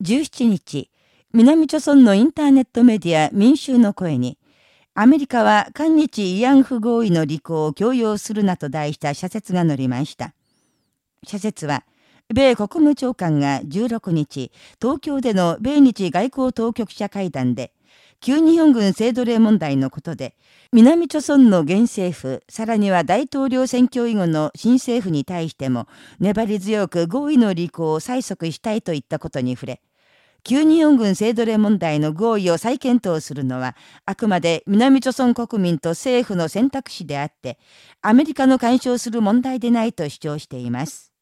17日、南朝村のインターネットメディア民衆の声に、アメリカは韓日慰安婦合意の履行を強要するなと題した社説が載りました。社説は、米国務長官が16日、東京での米日外交当局者会談で、旧日本軍制度令問題のことで、南朝村の現政府、さらには大統領選挙以後の新政府に対しても、粘り強く合意の履行を催促したいといったことに触れ、旧日本軍制度令問題の合意を再検討するのは、あくまで南朝鮮国民と政府の選択肢であって、アメリカの干渉する問題でないと主張しています。